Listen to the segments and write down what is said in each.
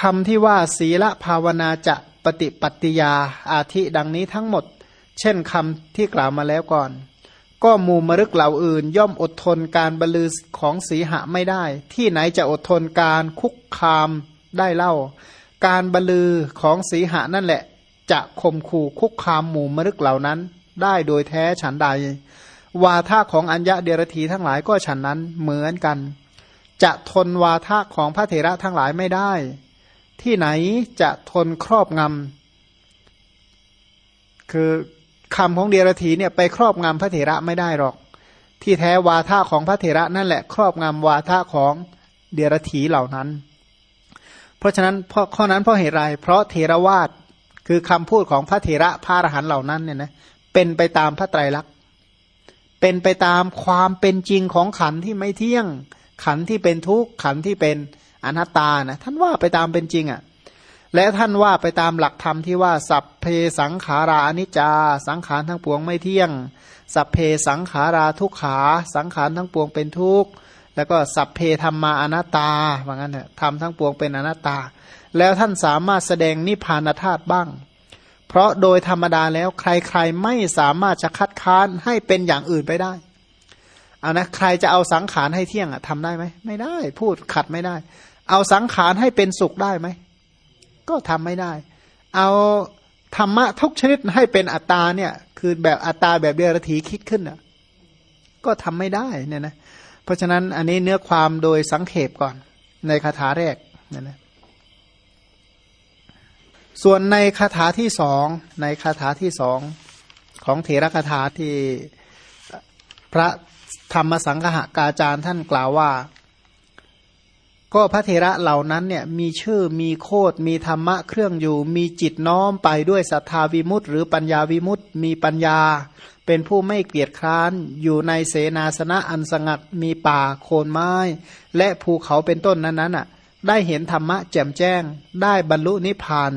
คำที่ว่าศีลภาวนาจะปฏิปัติยาอาทิดังนี้ทั้งหมด เช่นคำที่กล่าวมาแล้วก่อน ก็มูมรึกเหล่าอื่น ย่อมอดทนการบรรลือของสีหะไม่ได้ ที่ไหนจะอดทนการคุกคามได้เล่า การบรรลือของสีหะนั่นแหละ จะข่มขู่คุกคามหมู่มรึกเหล่านั้น ได้โดยแท้ฉันใด วาทะของอัญญะเดรธีทั้งหลายก็ฉันนั้นเหมือนกัน จะทนวาทะของพระเถระทั้งหลายไม่ได้ ที่ไหนจะทนครอบงำคือคำของเดรธีเนี่ยไปครอบงำพระเถระไม่ได้หรอก ที่แท้วาทะของพระเถระนั่นแหละครอบงำวาทะของเดรธีเหล่านั้น เพราะฉะนั้นเพราะข้อนั้นเพราะเหตุไรเพราะเทรวาสคือคำพูดของพระเถระพระอรหันต์เหล่านั้นเนี่ยนะเป็นไปตามพระไตรลักษณ์เป็นไปตามความเป็นจริงของขันที่ไม่เที่ยง ขันที่เป็นทุกข์ขันที่เป็น อนัตตานะท่านว่าไปตามเป็นจริงอะ่ะและท่านว่าไปตามหลักธรรมที่ว่า สัพเพสังขาราอนิจจา สังขารทั้งปวงไม่เที่ยง สัพเพสังขาราทุกขา สังขารทั้งปวงเป็นทุกข์แล้วก็สัพเพธรรมาอนัตตาว่างั้นเถอะธรรมทั้งปวงเป็นอนัตตา แล้วท่านสามารถแสดงนิพพานธาตุบ้าง เพราะโดยธรรมดาแล้วใครๆไม่สามารถจะคัดค้านให้เป็นอย่างอื่นไปได้เอานะใครจะเอาสังขารให้เที่ยงอะทำได้ไหมไม่ได้ พูดขัดไม่ได้ เอาสังขารให้เป็นสุขได้ไหม ก็ทำไม่ได้ เอาธรรมะทุกชนิดให้เป็นอัตตาเนี่ย คือแบบอัตตาแบบเดรัจฉีคิดขึ้นอะ ก็ทำไม่ได้เนี่ยนะ เพราะฉะนั้นอันนี้เนื้อความโดยสังเขปก่อน ในคาถาแรกเนี่ยนะส่วนในคาถาที่สองในคาถาที่สองของเถรคาถาที่พระธรรมสังฆะกาจารย์ท่านกล่าวว่า ก็พระเถระเหล่านั้นเนี่ยมีชื่อมีโคดมีธรรมะเครื่องอยู่ มีจิตน้อมไปด้วยศรัทธาวิมุตต์หรือปัญญาวิมุตต์มีปัญญา เป็นผู้ไม่เกียจคร้านอยู่ในเสนาสนะอันสงัดมีป่าโคนไม้ และภูเขาเป็นต้นนั้นนั้นอะได้เห็นธรรมะแจ่มแจ้ง ได้บรรลุนิพพาน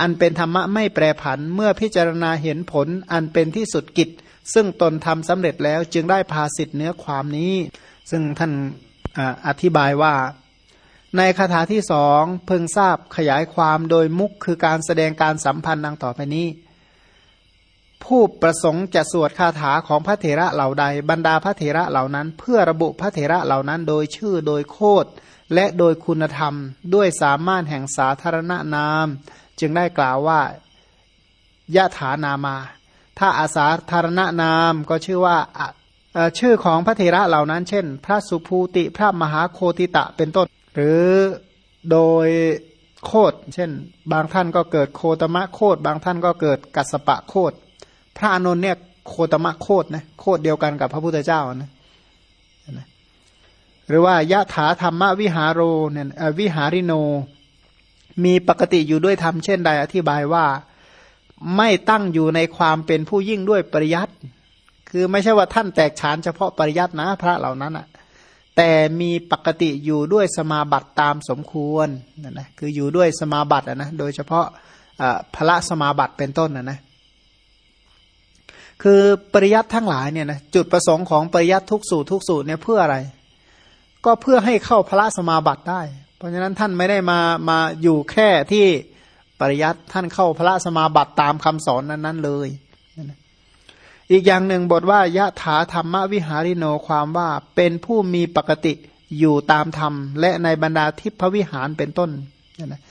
อันเป็นธรรมะไม่แปรผันเมื่อพิจารณาเห็นผลอันเป็นที่สุดกิจ ซึ่งตนทำสำเร็จแล้วจึงได้พาสิทธิเนื้อความนี้ ซึ่งท่านอธิบายว่า ในคาถาที่สองเพิ่งทราบขยายความโดยมุกคือการแสดงการสัมพันธ์ดังต่อไปนี้ ผู้ประสงค์จะสวดคาถาของพระเถระเหล่าใด บรรดาพระเถระเหล่านั้น เพื่อระบุพระเถระเหล่านั้นโดยชื่อโดยโคดและโดยคุณธรรม ด้วยสามารถแห่งสาธารณนาม จึงได้กล่าวว่ายะถานามา ถ้าอาสาธารณนามก็ชื่อว่าชื่อของพระเถระเหล่านั้น เช่น พระสุภูติพระมหาโคติตะเป็นต้น หรือโดยโคดเช่น บางท่านก็เกิดโคตมะโคดบางท่านก็เกิดกัสปะโคดพระอนุนเนี่ยโคตมะโคดนะโคดเดียวกันกับพระพุทธเจ้านะหรือว่ายะถาธรรมวิหารโรเนี่ยวิหาริโน มีปกติอยู่ด้วยธรรมเช่นใดอธิบายว่าไม่ตั้งอยู่ในความเป็นผู้ยิ่งด้วยปริยัติ คือไม่ใช่ว่าท่านแตกฉานเฉพาะปริยัตินะพระเหล่านั้นอะ แต่มีปกติอยู่ด้วยสมาบัติตามสมควรนะนะคืออยู่ด้วยสมาบัตินะโดยเฉพาะพระสมาบัติเป็นต้นนะนะคือปริยัติทั้งหลายเนี่ยนะจุดประสงค์ของปริยัติทุกสูตรทุกสูตรเนี่ยเพื่ออะไร ก็เพื่อให้เข้าพระสมาบัติได้ เพราะฉะนั้นท่านไม่ได้มามาอยู่แค่ที่ปริยัติท่านเข้าพระสมาบัติตามคำสอนนั้นๆเลย อีกอย่างหนึ่งบทว่ายะถาธรรมวิหาริโนความว่าเป็นผู้มีปกติอยู่ตามธรรม และในบรรดาทิพวิหารเป็นต้นนะ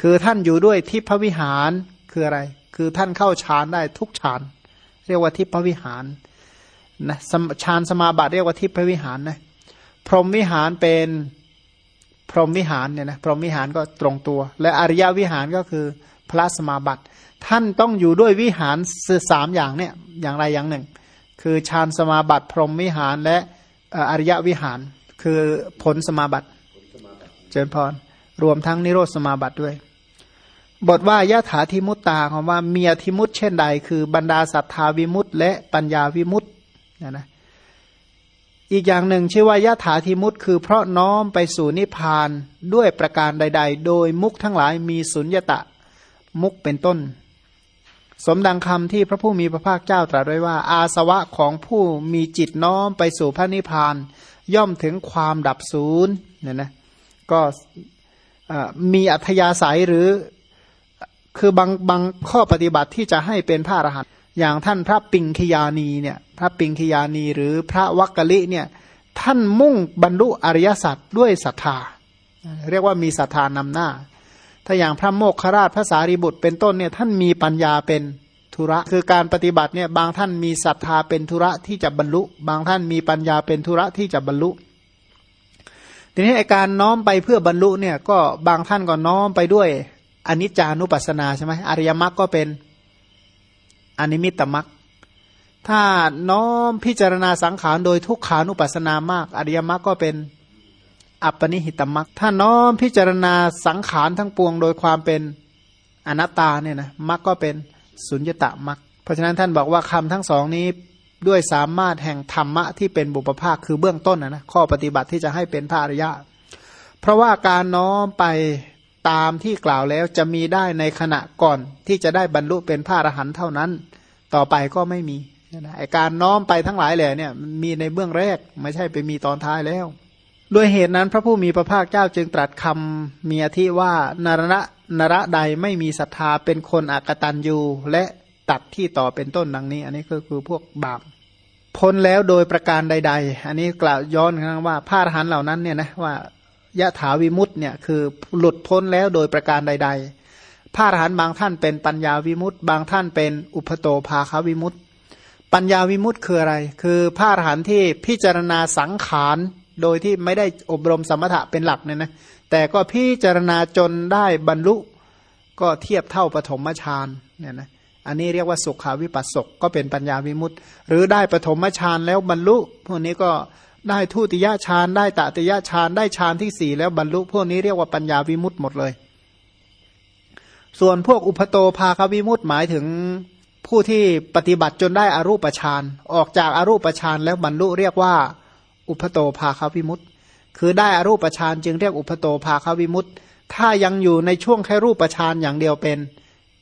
คือท่านอยู่ด้วยทิพวิหารคืออะไร คือท่านเข้าฌานได้ทุกฌาน เรียกว่าทิพวิหารนะฌานสมาบัติเรียกว่าทิพวิหารนะพรหมวิหารเป็นพรหมวิหารเนี่ยนะพรหมวิหารก็ตรงตัว และอริยวิหารก็คือพระสมาบัติ ท่านต้องอยู่ด้วยวิหารสามอย่างเนี่ยอย่างไรอย่างหนึ่ง คือฌานสมาบัติพรหมวิหารและอริยวิหาร คือผลสมาบัติเจริญพรรวมทั้งนิโรธสมาบัติด้วย บทว่ายะถาธิมุตตาของว่าเมีอธิมุตเช่นใด คือบรรดาศรัทธาวิมุตและปัญญาวิมุตนะนะอีกอย่างหนึ่งชื่อว่ายะถาธิมุตคือเพราะน้อมไปสู่นิพพานด้วยประการใด ๆ โดยมุกทั้งหลายมีสุญญตะมุกเป็นต้น สมดังคำที่พระผู้มีพระภาคเจ้าตรัสไว้ว่า อาสวะของผู้มีจิตน้อมไปสู่พระนิพพาน ย่อมถึงความดับศูนย์เนี่ยนะก็มีอัธยาศัยหรือคือบางบางข้อปฏิบัติที่จะให้เป็นพระอรหันต์อย่างท่านพระปิงคยานีเนี่ยพระปิงคยานีหรือพระวักกะลิเนี่ยท่านมุ่งบรรลุอริยสัจด้วยศรัทธา เรียกว่ามีศรัทธานำหน้า ถ้าอย่างพระโมกขราชพระสารีบุตรเป็นต้นเนี่ยท่านมีปัญญาเป็นธุระ คือการปฏิบัติเนี่ยบางท่านมีศรัทธาเป็นธุระที่จะบรรลุ บางท่านมีปัญญาเป็นธุระที่จะบรรลุทีนี้ไอการน้อมไปเพื่อบรรลุเนี่ยก็บางท่านก็น้อมไปด้วยอนิจจานุปัสสนาใช่ไหมอริยมรรคก็เป็นอนิมิตตมรรคถ้าน้อมพิจารณาสังขารโดยทุกขานุปัสสนามาก อริยมรรคก็เป็น อัปปนิหิตมรรคถ้าน้อมพิจารณาสังขารทั้งปวงโดยความเป็นอนัตตาเนี่ยนะมรรคก็เป็นสุญญตามรรคเพราะฉะนั้นท่านบอกว่าคำทั้งสองนี้ด้วยสามารถแห่งธรรมะที่เป็นบุปภาคคือเบื้องต้นนะนะข้อปฏิบัติที่จะให้เป็นพระอริยะ เพราะว่าการน้อมไปตามที่กล่าวแล้วจะมีได้ในขณะก่อนที่จะได้บรรลุเป็นพระอรหันต์เท่านั้น ต่อไปก็ไม่มีไอการน้อมไปทั้งหลายแหล่เนี่ยมีในเบื้องแรกไม่ใช่ไปมีตอนท้ายแล้ว ด้วยเหตุนั้นพระผู้มีพระภาคเจ้าจึงตรัสคำมีอธิว่านรณะนระใดไม่มีศรัทธาเป็นคนอักตันยูและตัดที่ต่อเป็นต้นดังนี้ อันนี้ก็คือพวกบาปพ้นแล้วโดยประการใด ๆ อันนี้กล่าวย้อนกันว่าพระอรหันต์เหล่านั้นเนี่ยนะว่ายะถาวิมุตต์เนี่ยคือหลุดพ้นแล้วโดยประการใด ๆ พระอรหันต์บางท่านเป็นปัญญาวิมุตต์บางท่านเป็นอุปโตภาควิมุตต์ปัญญาวิมุตต์คืออะไร คือพระอรหันต์ที่พิจารณาสังขาร โดยที่ไม่ได้อบรมสมถะเป็นหลักเนี่ยนะแต่ก็พิจารณาจนได้บรรลุก็เทียบเท่าปฐมฌานเนี่ยนะอันนี้เรียกว่าสุขาวิปัสสกก็เป็นปัญญาวิมุตต์หรือได้ปฐมฌานแล้วบรรลุพวกนี้ก็ได้ทุติยฌานได้ตติยฌานได้ฌานที่สี่แล้วบรรลุพวกนี้เรียกว่าปัญญาวิมุตต์หมดเลย ส่วนพวกอุปโตภาควิมุตต์หมายถึงผู้ที่ปฏิบัติจนได้อารูปฌานออกจากอารูปฌานแล้วบรรลุเรียกว่า อุปโตภาควิมุตต์คือได้อรูปฌานจึงเรียกอุปโตภาควิมุตต์ถ้ายังอยู่ในช่วงแค่รูปฌานอย่างเดียวเป็น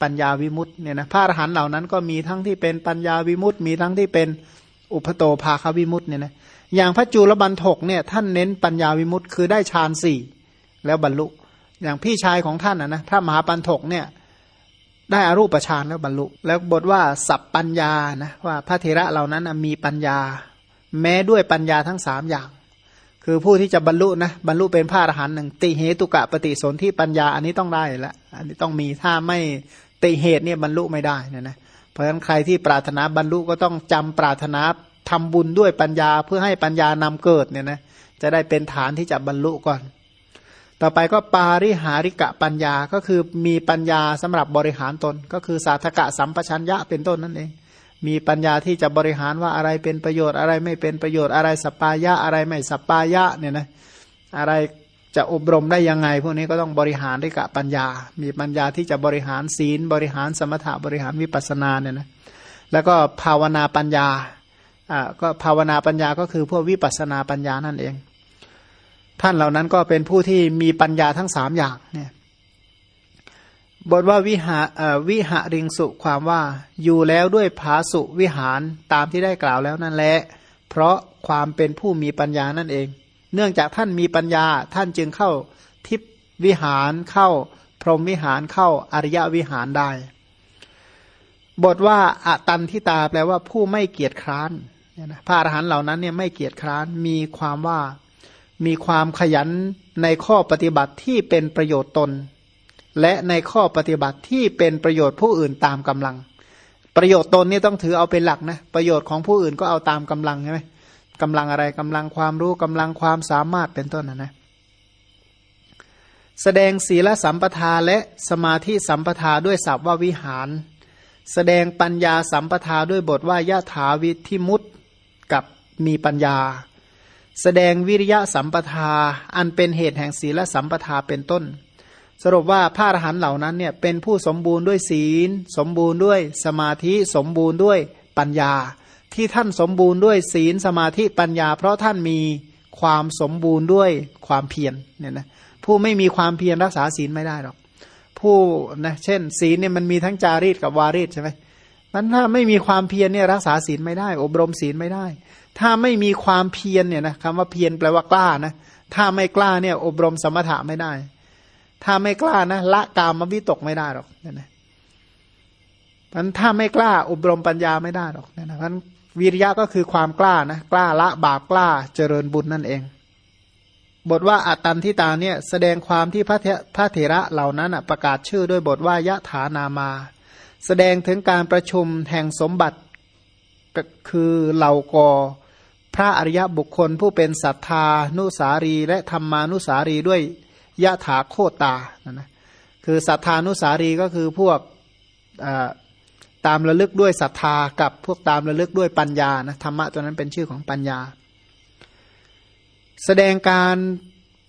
ปัญญาวิมุตต์เนี่ยนะพระอรหันต์เหล่านั้นก็มีทั้งที่เป็นปัญญาวิมุตต์มีทั้งที่เป็นอุปโตภาควิมุตต์เนี่ยนะอย่างพระจุลบันทกเนี่ยท่านเน้นปัญญาวิมุตต์คือได้ฌานสี่แล้วบรรลุ อย่างพี่ชายของท่านนะนะพระมหาปันทกเนี่ยได้อารูปฌานแล้วบรรลุ แล้วบทว่าสับปัญญานะว่าพระเทระเหล่านั้นมีปัญญา แม้ด้วยปัญญาทั้งสามอย่าง คือผู้ที่จะบรรลุนะบรรลุเป็นพระอรหันต์หนึ่งติเหตุกะปฏิสนธิปัญญาอันนี้ต้องได้ละอันนี้ต้องมีถ้าไม่ติเหตุเนี่ยบรรลุไม่ได้นะนะเพราะฉะนั้นใครที่ปรารถนาบรรลุก็ต้องจำปรารถนาทำบุญด้วยปัญญาเพื่อให้ปัญญานำเกิดเนี่ยนะจะได้เป็นฐานที่จะบรรลุก่อน ต่อไปก็ปาริหาริกะปัญญาก็คือมีปัญญาสำหรับบริหารตน ก็คือสาธกะสัมปชัญญะเป็นต้นนั่นเอง มีปัญญาที่จะบริหารว่าอะไรเป็นประโยชน์อะไรไม่เป็นประโยชน์อะไรสปายะอะไรไม่สปายะเนี่ยนะอะไรจะอบรมได้ยังไง พวกนี้ก็ต้องบริหารด้วยกับปัญญา มีปัญญาที่จะบริหารศีล บริหารสมถะบริหารวิปัสสนาเนี่ยนะแล้วก็ภาวนาปัญญาอ่าก็ภาวนาปัญญาก็คือพวกวิปัสนาปัญญานั่นเอง ท่านเหล่านั้นก็เป็นผู้ที่มีปัญญาทั้งสามอย่างเนี่ย บทว่าวิหาวิหาริงสุความว่าอยู่แล้วด้วยภาสุวิหารตามที่ได้กล่าวแล้วนั่นแหละเพราะความเป็นผู้มีปัญญานั่นเอง เนื่องจากท่านมีปัญญาท่านจึงเข้าทิพวิหารเข้า พรหมวิหารเข้าอริยวิหารได้ บทว่าอตันทิตาแปลว่าผู้ไม่เกียจคร้านพระอรหันต์เหล่านั้นเนี่ยไม่เกียจคร้านมีความว่ามีความขยันในข้อปฏิบัติที่เป็นประโยชน์ตน และในข้อปฏิบัติที่เป็นประโยชน์ผู้อื่นตามกำลัง ประโยชน์ตนนี่ต้องถือเอาเป็นหลักนะประโยชน์ของผู้อื่นก็เอาตามกำลังใช่ไหมกำลังอะไรกำลังความรู้กำลังความสามารถเป็นต้นนะนะแสดงศีลสัมปทาและสมาธิสัมปทาด้วยศัพท์ว่าวิหาร แสดงปัญญาสัมปทาด้วยบทว่ายะถาวิธิมุตกับมีปัญญา แสดงวิริยะสัมปทาอันเป็นเหตุแห่งศีลสัมปทาเป็นต้น สรุปว่าพระอรหันต์เหล่านั้นเนี่ยเป็นผู้สมบูรณ์ด้วยศีล สมบูรณ์ด้วยสมาธิสมบูรณ์ด้วยปัญญา ที่ท่านสมบูรณ์ด้วยศีลสมาธิปัญญา เพราะท่านมีความสมบูรณ์ด้วยความเพียรเนี่ยนะผู้ไม่มีความเพียรรักษาศีลไม่ได้หรอกผู้นะเช่น ศีลเนี่ยมันมีทั้งจารีตกับวารีตใช่ไหมมันถ้าไม่มีความเพียรเนี่ยรักษาศีลไม่ได้ อบรมศีลไม่ได้ ถ้าไม่มีความเพียรเนี่ยนะคำว่าเพียรแปลว่ากล้านะถ้าไม่กล้าเนี่ยอบรมสมถะไม่ได้ ถ้าไม่กล้านะละกามวิตกไม่ได้หรอกเนี่ยนะมันถ้าไม่กล้าอบรมปัญญาไม่ได้หรอกเนี่ยนะเพราะวิริยะก็คือความกล้านะกล้าละบาปกล้าเจริญบุญนั่นเอง บทว่าอัตตันทิตาเนี่ยแสดงความที่พระเถพระเถระเหล่านั้นประกาศชื่อด้วยบทว่ายะถานามา แสดงถึงการประชุมแห่งสมบัติคือเหล่ากอพระอริยบุคคลผู้เป็นศรัทธานุสารีและธรรมานุสารีด้วย ยะถาโคตานะนะคือศรัทธานุสารีก็คือพวกตามระลึกด้วยศรัทธากับพวกตามระลึกด้วยปัญญานะธรรมะตัวนั้นเป็นชื่อของปัญญา แสดงการ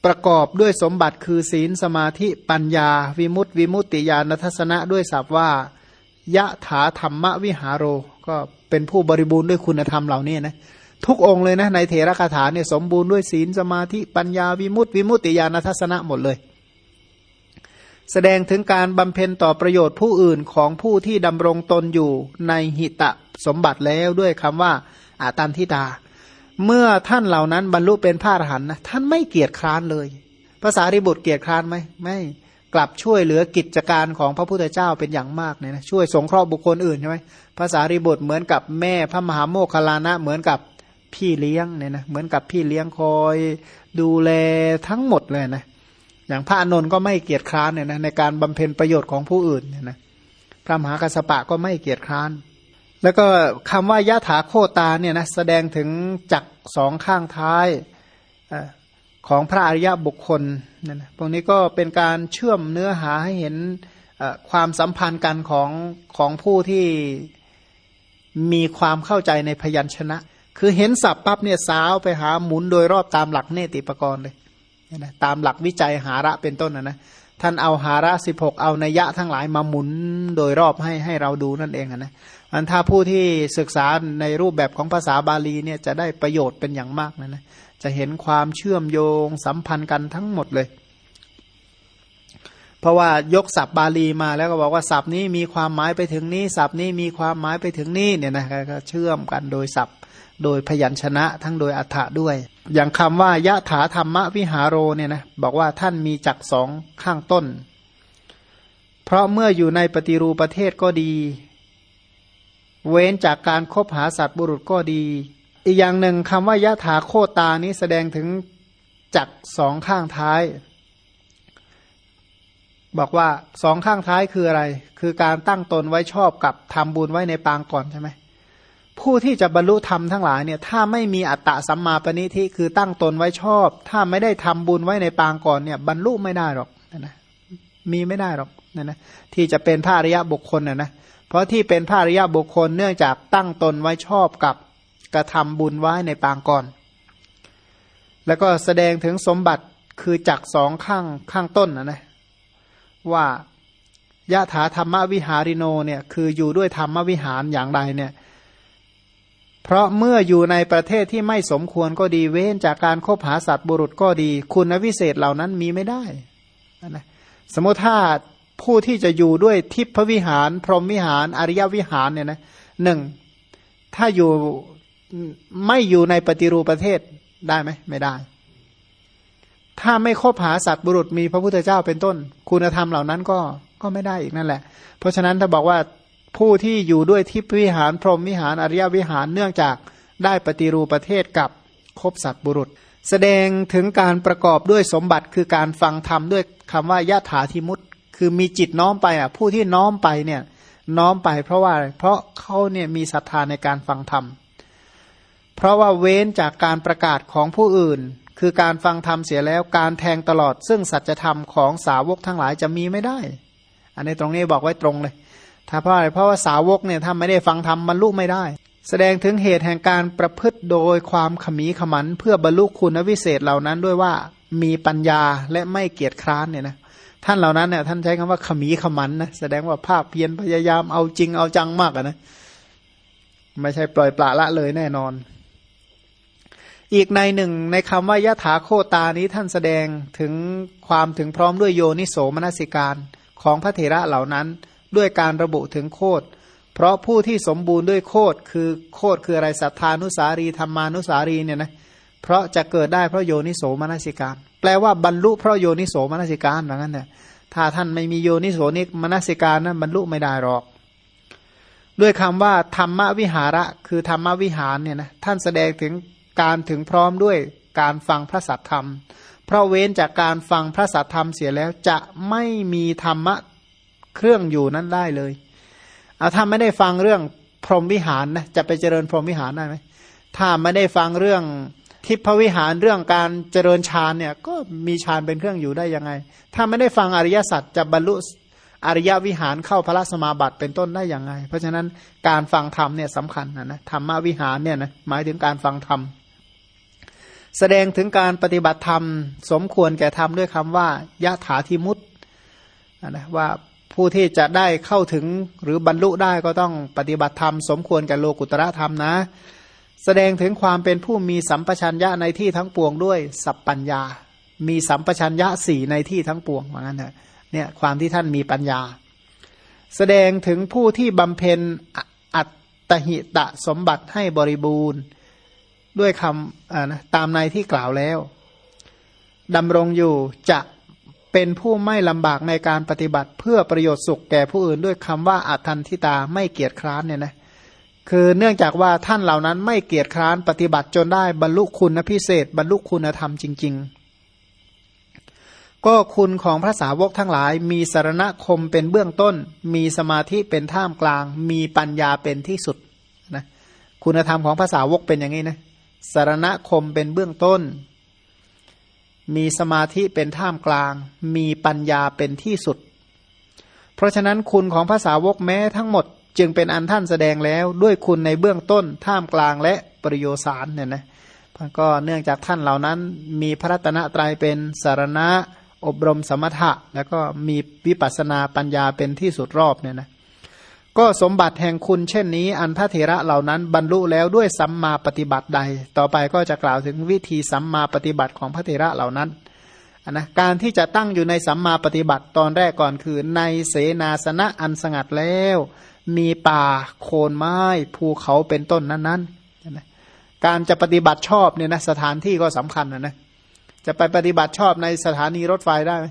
ประกอบด้วยสมบัติคือศีลสมาธิปัญญา วิมุตติวิมุตติญาณทัศนะด้วยศัพท์ว่ายะถาธรรมวิหารโร ก็เป็นผู้บริบูรณ์ด้วยคุณธรรมเหล่านี้นะ ทุกองเลยนะในเถระคาถาเนี่ยสมบูรณ์ด้วยศีลสมาธิปัญญาวิมุตติวิมุตติญาณทัศนะหมดเลย แสดงถึงการบำเพ็ญต่อประโยชน์ผู้อื่นของผู้ที่ดำรงตนอยู่ในหิตะสมบัติแล้วด้วยคำว่าอาตันทิตา เมื่อท่านเหล่านั้นบรรลุเป็นพระอรหันต์นะท่านไม่เกียจคร้านเลยภาษาริบุตรเกียจคร้านไหมไม่กลับช่วยเหลือกิจการของพระพุทธเจ้าเป็นอย่างมากเนี่ยนะช่วยสงเคราะห์บุคคลอื่นใช่ไหมภาษาริบุตรเหมือนกับแม่พระมหาโมคคลานะเหมือนกับ พี่เลี้ยงเนี่ยนะเหมือนกับพี่เลี้ยงคอย ดูแลทั้งหมดเลยนะอย่างพระอนุนก็ไม่เกียจคร้านเนี่ยนะในการบำเพ็ญประโยชน์ของผู้อื่นเนี่ยนะพระมหากัสปะก็ไม่เกียจคร้าน แล้วก็คำว่ายะถาโคตาเนี่ยนะแสดงถึงจักสองข้างท้ายของพระอริยบุคคลเนี่ยนะพวกนี้ก็เป็นการเชื่อมเนื้อหาให้เห็นความสัมพันธ์กันของของผู้ที่มีความเข้าใจในพยัญชนะ คือเห็นสับปั๊บเนี่ยสาวไปหาหมุนโดยรอบตามหลักเนติปกรณ์เลยนะตามหลักวิจัยหาระเป็นต้นนะนะท่านเอาหาระสิบหกเอานัยยะทั้งหลายมาหมุนโดยรอบให้ให้เราดูนั่นเองนะอันถ้าผู้ที่ศึกษาในรูปแบบของภาษาบาลีเนี่ยจะได้ประโยชน์เป็นอย่างมากนะนะจะเห็นความเชื่อมโยงสัมพันธ์กันทั้งหมดเลย เพราะว่ายกศัพท์บาลีมาแล้วก็บอกว่าศัพท์นี้มีความหมายไปถึงนี้ศัพท์นี้มีความหมายไปถึงนี้เนี่ยนะก็เชื่อมกันโดยศัพท์ โดยพยัญชนะทั้งโดยอัฏฐะด้วย อย่างคำว่ายะถาธรรมวิหารโรเนี่ยนะบอกว่าท่านมีจักสองข้างต้น เพราะเมื่ออยู่ในปฏิรูปประเทศก็ดี เว้นจากการคบหาสัตว์บุรุษก็ดี อีกอย่างหนึ่งคำว่ายะถาโคตานี้แสดงถึงจักสองข้างท้าย บอกว่าสองข้างท้ายคืออะไร คือการตั้งตนไว้ชอบกับทำบุญไว้ในปางก่อนใช่ไหม ผู้ที่จะบรรลุธรรมทั้งหลายเนี่ยถ้าไม่มีอัตตะสัมมาปณิทิคือตั้งตนไว้ชอบ ถ้าไม่ได้ทำบุญไว้ในปางก่อนเนี่ยบรรลุไม่ได้หรอกนะมีไม่ได้หรอกนะนะที่จะเป็นพระอริยะบุคคลนะนะเพราะที่เป็นพระอริยะบุคคลเนื่องจากตั้งตนไว้ชอบกับกระทำบุญไว้ในปางก่อน แล้วก็แสดงถึงสมบัติคือจักสองข้างข้างต้นนะนะว่ายะถาธรรมวิหาริโนเนี่ยคืออยู่ด้วยธรรมวิหารอย่างใดเนี่ย เพราะเมื่ออยู่ในประเทศที่ไม่สมควรก็ดีเว้นจากการคบหาสัตว์บุรุษก็ดี คุณวิเศษเหล่านั้นมีไม่ได้นะสมมติถ้าผู้ที่จะอยู่ด้วยทิพวิหาร พรหมวิหาร อริยวิหารเนี่ยนะหนึ่งถ้าอยู่ไม่อยู่ในปฏิรูปประเทศได้ไหมไม่ได้ ถ้าไม่คบหาสัตว์บุรุษมีพระพุทธเจ้าเป็นต้น คุณธรรมเหล่านั้นก็ก็ไม่ได้อีกนั่นแหละ เพราะฉะนั้นถ้าบอกว่า ผู้ที่อยู่ด้วยทิพวิหารพรหมวิหารอริยวิหารเนื่องจากได้ปฏิรูปประเทศกับคบสัตบุรุษ แสดงถึงการประกอบด้วยสมบัติคือการฟังธรรมด้วยคำว่ายะถาธิมุตคือมีจิตน้อมไปอะผู้ที่น้อมไปเนี่ยน้อมไปเพราะว่าเพราะเขาเนี่ยมีศรัทธาในการฟังธรรม เพราะว่าเว้นจากการประกาศของผู้อื่น คือการฟังธรรมเสียแล้วการแทงตลอด ซึ่งสัจธรรมของสาวกทั้งหลายจะมีไม่ได้ อันนี้ตรงนี้บอกไว้ตรงเลย ถ้าเพราะอะไรเพราะว่าสาวกเนี่ยถ้าไม่ได้ฟังธรรมบรรลุไม่ได้ แสดงถึงเหตุแห่งการประพฤติโดยความขมีขมัน เพื่อบรรลุคุณวิเศษเหล่านั้นด้วยว่ามีปัญญาและไม่เกียจคร้านเนี่ยนะท่านเหล่านั้นเนี่ยท่านใช้คำว่าขมีขมันนะแสดงว่าภาพเพียรพยายามเอาจริงเอาจังมากนะไม่ใช่ปล่อยปละละเลยแน่นอน อีกในหนึ่งในคำว่ายะถาโคตานี้ท่านแสดงถึงความถึงพร้อมด้วยโยนิโสมนสิการของพระเถระเหล่านั้น ด้วยการระบุถึงโคดเพราะผู้ที่สมบูรณ์ด้วยโคดคือโคดคืออะไรศรัทธานุสารีธรรมานุสารีเนี่ยนะเพราะจะเกิดได้เพราะโยนิโสมนสิการ แปลว่าบรรลุเพราะโยนิโสมนสิการอย่างนั้นเนี่ยถ้าท่านไม่มีโยนิโสนิมนสิการนั้นบรรลุไม่ได้หรอก ด้วยคำว่าธรรมวิหาระ คือธรรมวิหารเนี่ยนะท่านแสดงถึงการถึงพร้อมด้วยการฟังพระสัทธรรม เพราะเว้นจากการฟังพระสัทธรรมเสียแล้วจะไม่มีธรรมะ เครื่องอยู่นั้นได้เลย เอาถ้าไม่ได้ฟังเรื่องพรหมวิหารนะจะไปเจริญพรหมวิหารได้ไหมถ้าไม่ได้ฟังเรื่องทิพวิหารเรื่องการเจริญฌานเนี่ยก็มีฌานเป็นเครื่องอยู่ได้ยังไง ถ้าไม่ได้ฟังอริยสัจจะบรรลุอริยวิหารเข้าพระสมาบัติเป็นต้นได้ย่างไง เพราะฉะนั้นการฟังธรรมเนี่ยสำคัญนะนะธรรมวิหารเนี่ยนะหมายถึงการฟังธรรมแสดงถึงการปฏิบัติธรรม สมควรแก่ธรรมด้วยคำว่ายะถาธิมุตนะว่า ผู้ที่จะได้เข้าถึงหรือบรรลุได้ก็ต้องปฏิบัติธรรมสมควรแก่โลกุตระธรรมนะ แสดงถึงความเป็นผู้มีสัมปชัญญะในที่ทั้งปวงด้วยสัพปัญญา มีสัมปชัญญะสี่ในที่ทั้งปวงเหมือนกันเนี่ยความที่ท่านมีปัญญา แสดงถึงผู้ที่บำเพ็ญอัตตหิตะสมบัติให้บริบูรณ์ ด้วยคำนะตามในที่กล่าวแล้วดำรงอยู่จะ เป็นผู้ไม่ลำบากในการปฏิบัติ เพื่อประโยชน์สุขแก่ผู้อื่นด้วยคำว่าอัตันทิตาไม่เกียจคร้านเนี่ยนะคือเนื่องจากว่าท่านเหล่านั้นไม่เกียจคร้านปฏิบัติจนได้บรรลุคุณพิเศษ บรรลุคุณธรรมจริง ๆ ก็คุณของพระสาวกทั้งหลาย มีสารณคมเป็นเบื้องต้น มีสมาธิเป็นท่ามกลาง มีปัญญาเป็นที่สุดนะคุณธรรมของพระสาวกเป็นอย่างนี้นะสารณคมเป็นเบื้องต้น มีสมาธิเป็นท่ามกลาง มีปัญญาเป็นที่สุด เพราะฉะนั้นคุณของพระสาวกแม้ทั้งหมด จึงเป็นอันท่านแสดงแล้วด้วยคุณในเบื้องต้นท่ามกลางและปริโยสารเนี่ยนะก็เนื่องจากท่านเหล่านั้น มีพระรัตนตรัยเป็นสารณะอบรมสมถะ แล้วก็มีวิปัสนาปัญญาเป็นที่สุดรอบเนี่ยนะ ก็สมบัติแห่งคุณเช่นนี้ อันพระเถระเหล่านั้นบรรลุแล้วด้วยสัมมาปฏิบัติใด ต่อไปก็จะกล่าวถึงวิธีสัมมาปฏิบัติของพระเถระเหล่านั้นนะการที่จะตั้งอยู่ในสัมมาปฏิบัติตอนแรกก่อนคือในเสนาสนะอันสงัดแล้ว มีป่าโคนไม้ภูเขาเป็นต้นนั้นๆนะการจะปฏิบัติชอบเนี่ยนะสถานที่ก็สำคัญนะนะจะไปปฏิบัติชอบในสถานีรถไฟได้ไหม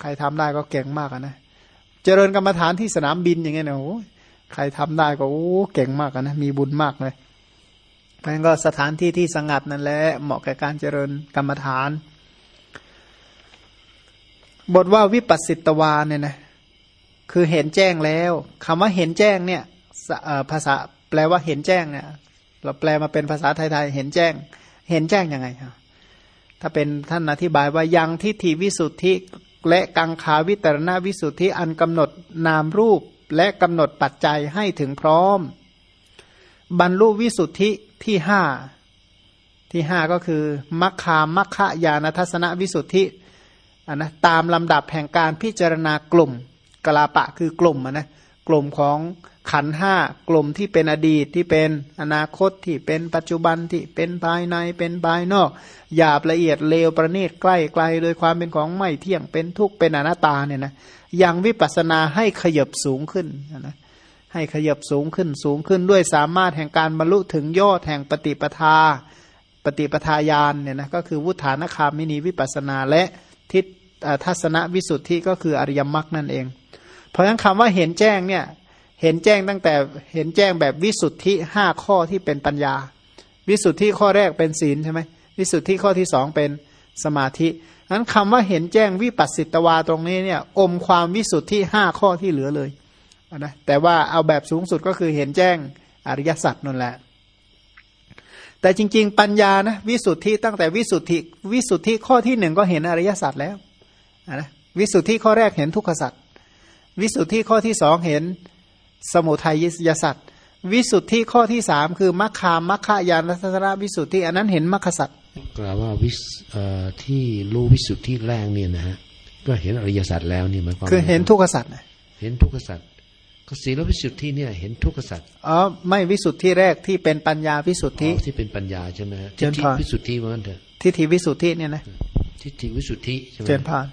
ใครทำได้ก็เก่งมากนะ เจริญกรรมฐานที่สนามบินอย่างเงี้ยนะโอ้ใครทำได้ก็โอ้เก่งมากนะมีบุญมากเลยเพราะงั้นก็สถานที่ที่สงัดนั่นแหละเหมาะแก่การเจริญกรรมฐาน บทว่าวิปัสสิตวาเนี่ยนะคือเห็นแจ้งแล้วคำว่าเห็นแจ้งเนี่ยภาษาแปลว่าเห็นแจ้งเนี่ยเราแปลมาเป็นภาษาไทยๆเห็นแจ้ง เห็นแจ้งยังไงครับถ้าเป็นท่านอธิบายว่ายังทิฏฐิวิสุทธิ และกังขาวิตรณวิสุทธิอันกำหนดนามรูปและกำหนดปัจจัยให้ถึงพร้อม บรรลุวิสุทธิที่ห้าที่ห้าก็คือมัคคามัคคายานทัศนวิสุทธิอันนะตามลำดับแห่งการพิจารณากลุ่มกลาปะคือกลุ่มนะกลุ่มของ ขันห้ากลุ่มที่เป็นอดีตที่เป็นอนาคตที่เป็นปัจจุบันที่เป็นภายในเป็นภายนอกหยาบละเอียดเลวประณีตใกล้ไกลโดยความเป็นของไม่เที่ยงเป็นทุกข์เป็นอนัตตาเนี่ยนะยังวิปัสสนาให้ขยับสูงขึ้นนะให้ขยับสูงขึ้นสูงขึ้นด้วยสามารถแห่งการบรรลุถึงยอดแห่งปฏิปทา ปฏิปทาญาณเนี่ยนะก็คือวุฒานคามินีวิปัสนาและทิศทัศนวิสุทธิก็คืออริยมรรคนั่นเอง เพราะฉะนั้นคำว่าเห็นแจ้งเนี่ย เห็นแจ้งตั้งแต่เห็นแจ้งแบบวิสุทธิห้าข้อที่เป็นปัญญา วิสุทธิข้อแรกเป็นศีลใช่ไหมวิสุทธิข้อที่สองเป็นสมาธินั้นคำว่าเห็นแจ้งวิปัสสิตวาตรงนี้เนี่ยอมความวิสุทธิห้าข้อที่เหลือเลยนะแต่ว่าเอาแบบสูงสุดก็คือเห็นแจ้งอริยสัจนั่นแหละ แต่จริง ๆ ปัญญานะวิสุทธิตั้งแต่วิสุทธิวิสุทธิข้อที่หนึ่งก็เห็นอริยสัจแล้วนะวิสุทธิข้อแรกเห็นทุกขสัจวิสุทธิข้อที่สองเห็น สมุทัยยสัตว์วิสุทธิข้อที่สามคือมัคคามัคคายานทัศนวิสุทธิอันนั้นเห็นมัคคสัตว์กล่าวว่าวิที่รู้วิสุทธิแรกเนี่ยนะฮะก็เห็นอริยสัจแล้วนี่มันคือเห็นทุกขสัตว์เห็นทุกขสัตว์ก็ศีลวิสุทธิเนี่ยเห็นทุกขสัตว์อ๋อไม่วิสุทธิแรกที่เป็นปัญญาวิสุทธิที่เป็นปัญญาใช่ไหมฮะทิฏฐิวิสุทธิว่างั้นเถอะทิฏฐิวิสุทธิเนี่ยนะทิฏฐิวิสุทธิใช่ไหมเจนพาน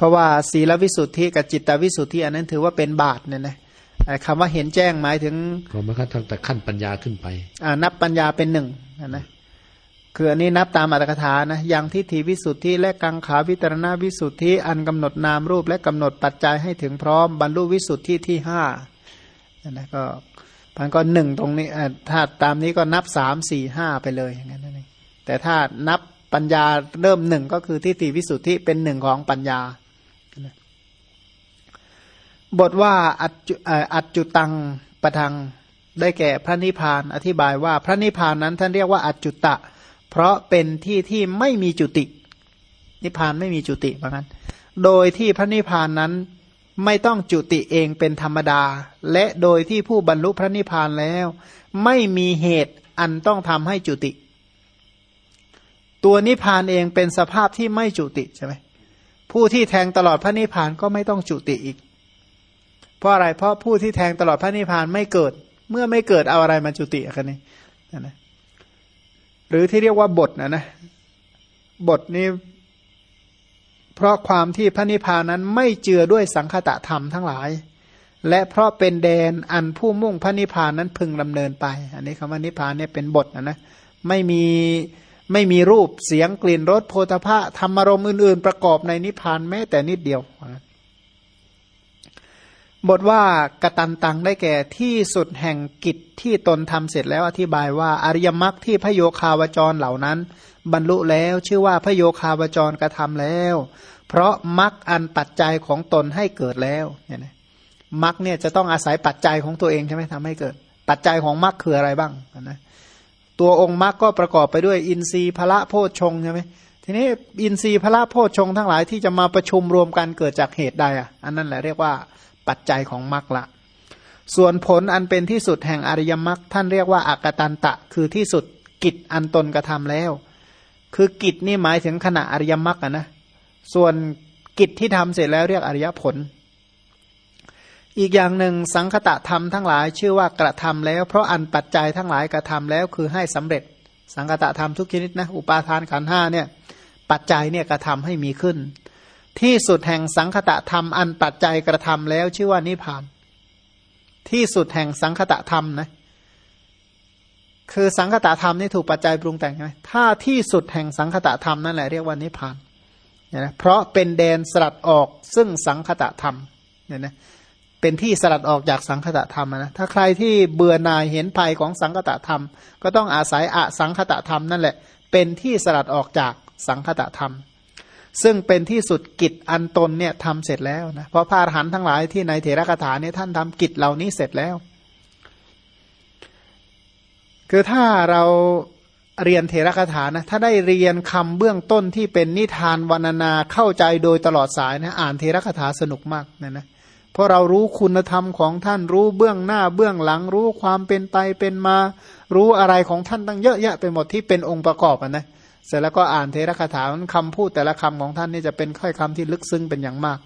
เพราะว่าศีลวิสุทธิกับจิตวิสุทธิอันนั้นถือว่าเป็นบาตเนี่ยนะคำว่าเห็นแจ้งหมายถึงก็มันก็ตั้งแต่ขั้นปัญญาขึ้นไปอ่านับปัญญาเป็นหนึ่งนะคืออันนี้นับตามอัตถกถานะอย่างทิฏฐิวิสุทธิและกังขาวิตรณวิสุทธิอันกำหนดนามรูปและกำหนดปัจจัยให้ถึงพร้อมบรรลุวิสุทธิที่ห้านะก็พันก็หนึ่งตรงนี้ถ้าตามนี้ก็นับสามสี่ห้าไปเลยอย่างนั้นเองแต่ถ้านับปัญญาเริ่มหนึ่งก็คือทิฏฐิวิสุทธิเป็นหนึ่งของปัญญา บทว่าอัจจุตังประทังได้แก่พระนิพพานอธิบายว่าพระนิพพานนั้นท่านเรียกว่าอัจจุตะ เพราะเป็นที่ที่ไม่มีจุติ นิพพานไม่มีจุติเหมือนกันโดยที่พระนิพพานนั้นไม่ต้องจุติเองเป็นธรรมดา และโดยที่ผู้บรรลุพระนิพพานแล้ว ไม่มีเหตุอันต้องทำให้จุติ ตัวนิพพานเองเป็นสภาพที่ไม่จุติใช่ไหมผู้ที่แทงตลอดพระนิพพานก็ไม่ต้องจุติอีก เพราะอะไรเพราะผู้ที่แทงตลอดพระนิพพานไม่เกิด เมื่อไม่เกิดเอาอะไรมาจุติกันนี่นะหรือที่เรียกว่าบทนะนะบทนี้ เพราะความที่พระนิพพานนั้นไม่เจือด้วยสังคตะธรรมทั้งหลาย และเพราะเป็นแดนอันผู้มุ่งพระนิพพานนั้นพึงดำเนินไป อันนี้คำว่านิพพานเนี่ยเป็นบทนะนะไม่มีไม่มีรูปเสียงกลิ่นรสโพธพะธรรมารมณ์อื่น ๆ ประกอบในนิพพานแม้แต่นิดเดียว บทว่ากตันตังได้แก่ที่สุดแห่งกิจที่ตนทำเสร็จแล้วอธิบายว่าอริยมรรคที่พระโยคาวจรเหล่านั้น บรรลุแล้วชื่อว่าพระโยคาวจรกระทำแล้ว เพราะมรรคอันปัจจัยของตนให้เกิดแล้วเนี่ยนะมรรคเนี่ยจะต้องอาศัยปัจจัยของตัวเองใช่ไหมทำให้เกิด ปัจจัยของมรรคคืออะไรบ้างนะตัวองค์มรรคก็ประกอบไปด้วยอินทรีย์พระโพชฌงใช่ไหมทีนี้อินทรีย์พระโพชฌงทั้งหลายที่จะมาประชุมรวมกันเกิดจากเหตุใดอะอันนั้นแหละเรียกว่า ปัจจัยของมรรคละส่วนผลอันเป็นที่สุดแห่งอริยมรรคท่านเรียกว่าอากตันตะ คือที่สุดกิจอันตนกระทาแล้ว คือกิจนี่หมายถึงขณะอริยมรรคนะส่วนกิจที่ทำเสร็จแล้วเรียกอริยผล อีกอย่างหนึ่งสังคตะธรรมทั้งหลายชื่อว่ากระทำแล้ว เพราะอันปัจจัยทั้งหลายกระทำแล้วคือให้สำเร็จ สังคตะธรรมทุกชนิดนะอุปาทานขันห้าเนี่ยปัจจัยเนี่ยกระทำให้มีขึ้น ที่สุดแห่งสังคตะธรรมอันปัจจัยกระทำแล้วชื่อว่านิพพาน ที่สุดแห่งสังคตะธรรมนะคือสังคตะธรรมนี่ถูกปัจจัยปรุงแต่งไหมถ้าที่สุดแห่งสังคตะธรรมนั่นแหละเรียกว่านิพพานนะเพราะเป็นแดนสลัดออกซึ่งสังคตะธรรมเนี่ยนะเป็นที่สลัดออกจากสังคตะธรรมนะถ้าใครที่เบื่อหน่ายเห็นภัยของสังคตะธรรม ก็ต้องอาศัยอสังคตะธรรมนั่นแหละ เป็นที่สลัดออกจากสังคตะธรรม ซึ่งเป็นที่สุดกิจอันตนเนี่ยทำเสร็จแล้วนะเพราะพระอรหันต์ทั้งหลายที่ในเถรคาถาเนี่ยท่านทำกิจเหล่านี้เสร็จแล้ว คือถ้าเราเรียนเทระคาถานะถ้าได้เรียนคำเบื้องต้นที่เป็นนิทานวรรณนาเข้าใจโดยตลอดสายนะอ่านเทระคาถาสนุกมากนะนะเพราะเรารู้คุณธรรมของท่านรู้เบื้องหน้าเบื้องหลัง รู้ความเป็นไปเป็นมา รู้อะไรของท่านตั้งเยอะแยะไปหมดที่เป็นองค์ประกอบนะ เสร็จแล้วก็อ่านเทระคาถาคำพูดแต่ละคำของท่านนี่จะเป็นค่อยคำที่ลึกซึ้งเป็นอย่างมาก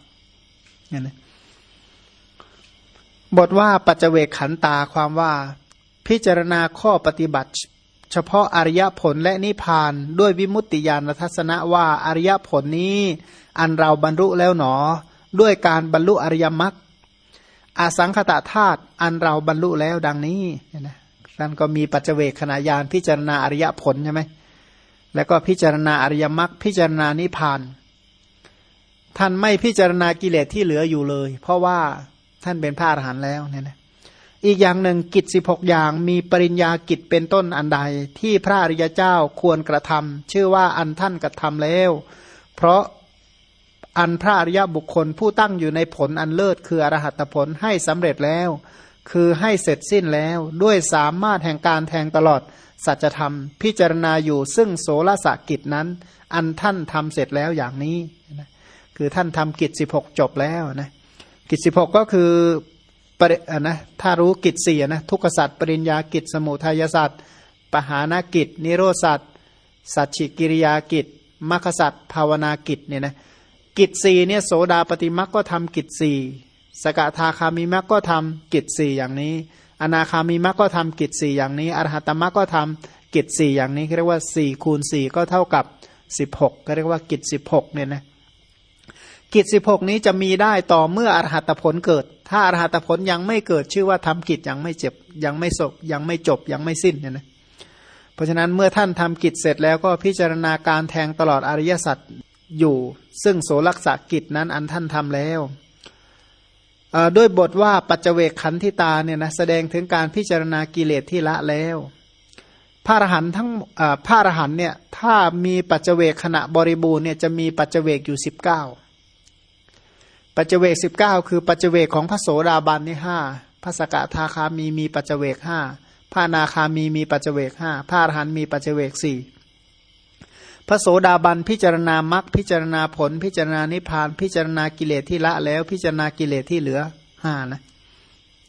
เนี่ยนะบทว่าปัจเจเวกขันตาความว่าพิจารณาข้อปฏิบัติ เฉพาะอริยผลและนิพพานด้วยวิมุตติญาณทัศนะว่าอริยผลนี้อันเราบรรลุแล้วหนอ ด้วยการบรรลุอริยมรรคอาสังคตะธาตุอันเราบรรลุแล้วดังนี้นะนั่นก็มีปัจเจเวกขณะยานพิจารณาอริยผลใช่ไหม แล้วก็พิจารณาอริยมรรคพิจารณานิพาน ท่านไม่พิจารณากิเลสที่เหลืออยู่เลย เพราะว่าท่านเป็นพระอรหันต์แล้วเนี่ยนะอีกอย่างหนึ่งกิจสิบหกอย่างมีปริญญากิจเป็นต้นอันใด ที่พระอริยเจ้าควรกระทำชื่อว่าอันท่านกระทำแล้ว เพราะอันพระอริยบุคคลผู้ตั้งอยู่ในผลอันเลิศคืออรหัตผลให้สำเร็จแล้ว คือให้เสร็จสิ้นแล้วด้วยสามารถแห่งการแทงตลอด สัจธรรม พิจารณาอยู่ซึ่งโสรสะกิจนั้น อันท่านทำเสร็จแล้วอย่างนี้คือท่านทำกิจสิบหกจบแล้วนะกิจสิบหกก็คือปรินะถ้ารู้กิจสี่นะทุกขสัตว์ปริญญากิจสมุทัยสัตว์ปหานากิจ นิโรสัตว์สัจฉิกิริยากิจมรรคสัตว์ภาวนากิจเนี่ยนะกิจสี่เนี่ยโสดาปฏิมักก็ทำกิจสี่สกทาคามิมักก็ทำกิจสี่อย่างนี้ อนาคามิมักก็ทำกิจสี่อย่างนี้อรหัตมักก็ทำกิจสี่อย่างนี้เรียกว่าสี่คูณสี่ก็เท่ากับสิบหกก็เรียกว่ากิจสิบหกเนี่ยนะกิจสิบหกนี้จะมีได้ต่อเมื่ออรหัตผลเกิด ถ้าอรหัตผลยังไม่เกิดชื่อว่าทำกิจยังไม่เจ็บยังไม่ศกยังไม่จบยังไม่สิ้นเนี่ยนะเพราะฉะนั้นเมื่อท่านทำกิจเสร็จแล้วก็พิจารณาการแทงตลอดอริยสัจอยู่ ซึ่งโสลักษกิจนั้นอันท่านทำแล้ว ด้วยบทว่าปัจเจกขันธิตาเนี่ยนะแสดงถึงการพิจารณากิเลสที่ละแล้ว พระอรหันต์ทั้งพระอรหันต์เนี่ยถ้ามีปัจเจกขณะบริบูรณ์เนี่ยจะมีปัจเจกอยู่สิบเก้าปัจเจกสิบเก้าคือปัจเจกของพระโสดาบันนี่ห้าพระสกทาคามีมีปัจเจกห้าพระนาคามีมีปัจเจกห้าพระอรหันต์มีปัจเจกสี่ พระโสดาบันพิจารณามรรคพิจารณาผล พิจารณานิพพาน พิจารณากิเลสที่ละแล้ว พิจารณากิเลสที่เหลือห้านะ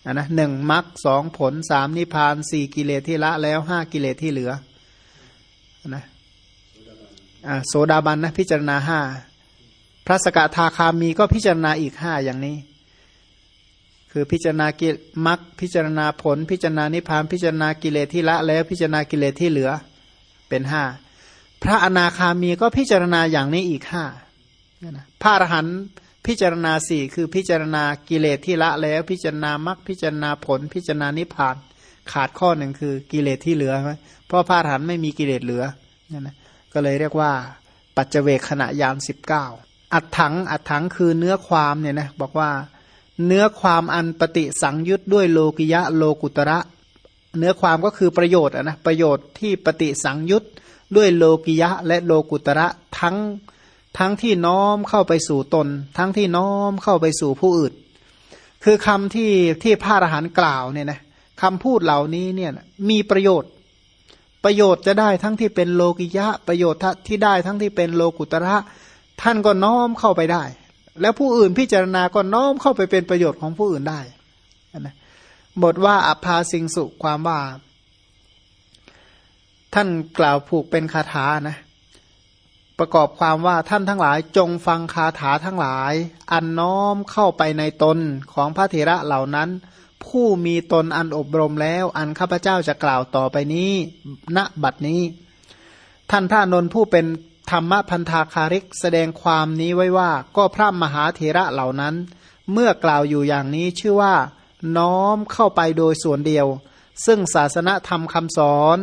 อันนะหนึ่งมรรคสองผลสามนิพพานสี่กิเลสที่ละแล้วห้ากิเลสที่เหลือนะโสดาบันนะพิจารณาห้าพระสกทาคามีก็พิจารณาอีกห้าอย่างนี้ คือพิจารณากิมรรคพิจารณาผล พิจารณานิพพาน พิจารณากิเลสที่ละแล้ว พิจารณากิเลสที่เหลือเป็นห้า พระอนาคามีก็พิจารณาอย่างนี้อีกห้าพระอรหันต์พิจารณาสี่คือพิจารณากิเลสที่ละแล้ว พิจารณามรรคพิจารณาผล พิจารณานิพพาน ขาดข้อหนึ่งคือกิเลสที่เหลือไหมเพราะพระอรหันต์ไม่มีกิเลสเหลือนี่นะก็เลยเรียกว่า ปัจเจเวขณะยานสิบเก้าอัดถังอัดถังคือเนื้อความเนี่ยนะบอกว่าเนื้อความอันปฏิสังยุตด้วยโลกิยะโลกุตระ เนื้อความก็คือประโยชน์นะประโยชน์ที่ปฏิสังยุต ด้วยโลกิยะและโลกุตระทั้งทั้งที่น้อมเข้าไปสู่ตน ทั้งที่น้อมเข้าไปสู่ผู้อื่น คือคำที่ที่พระอรหันต์กล่าวเนี่ยนะคำพูดเหล่านี้เนี่ยมีประโยชน์ ประโยชน์จะได้ทั้งที่เป็นโลกิยะ ประโยชน์ที่ได้ทั้งที่เป็นโลกุตระ ท่านก็น้อมเข้าไปได้ แล้วผู้อื่นพิจารณาก็น้อมเข้าไปเป็นประโยชน์ของผู้อื่นได้นะบทว่าอภาสิงสุความว่า ท่านกล่าวผูกเป็นคาถานะ ประกอบความว่าท่านทั้งหลายจงฟังคาถาทั้งหลาย อันน้อมเข้าไปในตนของพระเถระเหล่านั้น ผู้มีตนอันอบรมแล้ว อันข้าพเจ้าจะกล่าวต่อไปนี้ ณบัดนี้ ท่านพระนนท์ผู้เป็นธรรมพันธาคาริกแสดงความนี้ไว้ว่า ก็พระมหาเถระเหล่านั้น เมื่อกล่าวอยู่อย่างนี้ชื่อว่า น้อมเข้าไปโดยส่วนเดียว ซึ่งศาสนธรรมคำสอน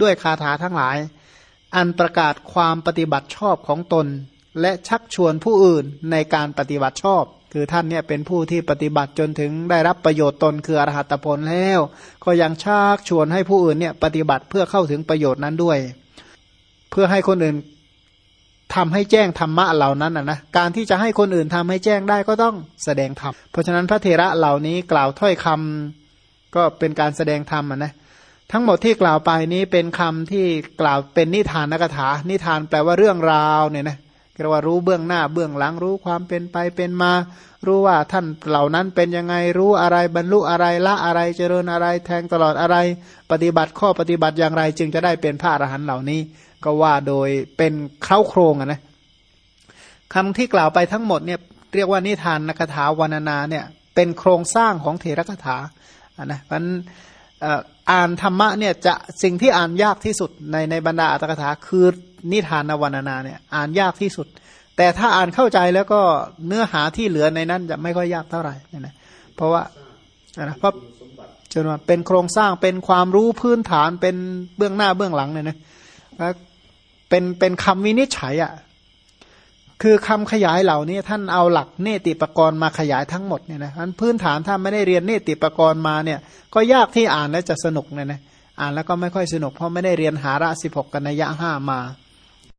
ด้วยคาถาทั้งหลาย อันประกาศความปฏิบัติชอบของตน และชักชวนผู้อื่นในการปฏิบัติชอบ คือท่านเนี่ยเป็นผู้ที่ปฏิบัติจนถึงได้รับประโยชน์ตนคืออรหัตผลแล้ว ก็ยังชักชวนให้ผู้อื่นเนี่ยปฏิบัติเพื่อเข้าถึงประโยชน์นั้นด้วย เพื่อให้คนอื่นทำให้แจ้งธรรมะเหล่านั้นนะนะการที่จะให้คนอื่นทำให้แจ้งได้ก็ต้องแสดงธรรม เพราะฉะนั้นพระเทระเหล่านี้กล่าวถ้อยคำก็เป็นการแสดงธรรมนะ ทั้งหมดที่กล่าวไปนี้เป็นคำที่กล่าวเป็นนิทานนักถา นิทานแปลว่าเรื่องราวเนี่ยนะเรียกว่ารู้เบื้องหน้าเบื้องหลังรู้ความเป็นไปเป็นมา รู้ว่าท่านเหล่านั้นเป็นยังไงรู้อะไรบรรลุอะไรละอะไรเจริญอะไรแทงตลอดอะไร ปฏิบัติข้อปฏิบัติอย่างไร จึงจะได้เป็นพระอรหันต์เหล่านี้ ก็ว่าโดยเป็นเคล้าโครงนะคำที่กล่าวไปทั้งหมดเนี่ยเรียกว่านิทานนักถาวรรณนาเนี่ยเป็นโครงสร้างของเถรคถาอะนะเพราะ อ่านธรรมะเนี่ยจะสิ่งที่อ่านยากที่สุดในในบรรดาอัตถกถาคือนิทานวรรณนาเนี่ยอ่านยากที่สุด แต่ถ้าอ่านเข้าใจแล้วก็เนื้อหาที่เหลือในนั้นจะไม่ค่อยยากเท่าไหร่นะเพราะว่านะเพราะจนว่าเป็นโครงสร้างเป็นความรู้พื้นฐานเป็นเบื้องหน้าเบื้องหลังเนี่ยนะเป็นเป็นคำวินิจฉัยอะ่ะ คือคำขยายเหล่านี้ท่านเอาหลักเนติปกรณ์มาขยายทั้งหมดเนี่ยนะอันพื้นฐานถ้าไม่ได้เรียนเนติปกรณ์มาเนี่ย ก็ยากที่อ่านแล้วจะสนุกเนี่ยนะอ่านแล้วก็ไม่ค่อยสนุกเพราะไม่ได้เรียนหาระสิบหกกัญญะห้ามา